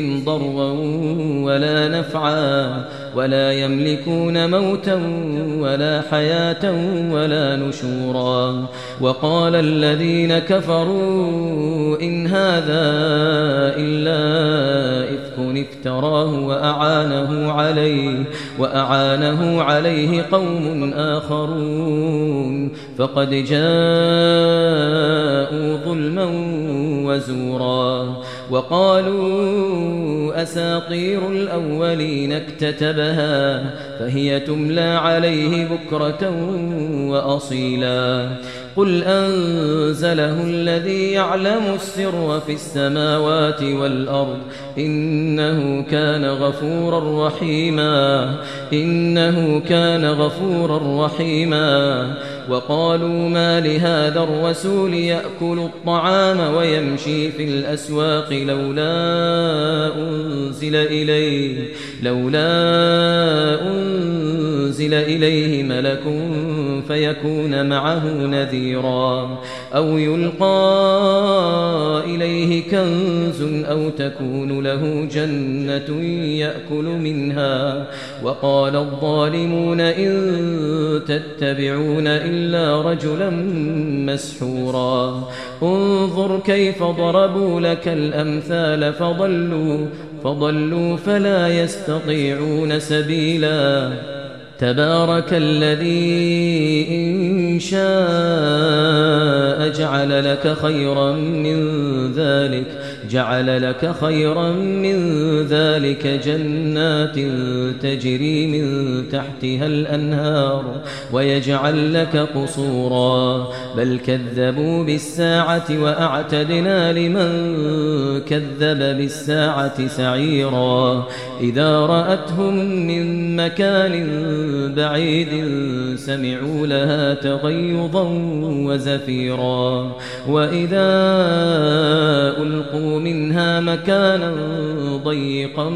بهم ضرا ولا نفعا ولا يملكون موتا ولا حياة ولا نشورا وقال الذين كفروا إن هذا إلا إفك افتراه وأعانه عليه وأعانه عليه قوم آخرون فقد جاء وقالوا أساطير الأولين اكتتبها فهي تملى عليه بكرة وأصيلا قل أنزله الذي يعلم السر في السماوات والأرض إنه كان غفورا رحيما إنه كان غفورا رحيما وقالوا ما لهذا الرسول يأكل الطعام ويمشي في الأسواق لولا أنزل إليه لولا أنزل إليه ملك فيكون معه نذيرا أو يلقى إليه كنز أو تكون له جنة يأكل منها وقال الظالمون إن تتبعون إلا رجلا مسحورا انظر كيف ضربوا لك الأمثال فضلوا فضلوا فلا يستطيعون سبيلا تبارك الذي إن شاء جعل لك خيرا من ذلك جعل لك خيرا من ذلك جنات تجري من تحتها الأنهار ويجعل لك قصورا. بل كذبوا بالساعة وأعتدنا لمن كذب بالساعة سعيرا. إذا رأتهم من مكان بعيد سمعوا لها تغيظا وزفيرا وإذا ألقوا من منها مكانا ضيقا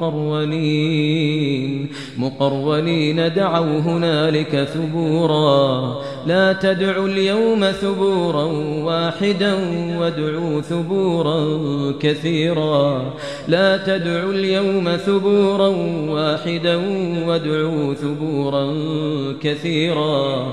مقرنين مقرنين دعوا هنالك ثبورا. لا تدعوا اليوم ثبورا واحدا وادعوا ثبورا كثيرا. لا تدعوا اليوم ثبورا واحدا وادعوا ثبورا كثيرا.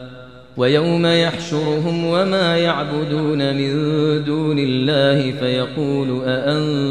ويوم يحشرهم وما يعبدون من دون الله فيقول أأنت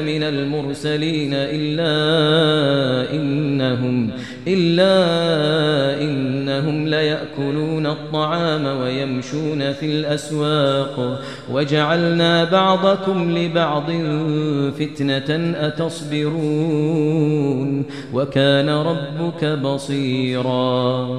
من المرسلين إلا إنهم إلا إنهم ليأكلون الطعام ويمشون في الأسواق وجعلنا بعضكم لبعض فتنة أتصبرون وكان ربك بصيراً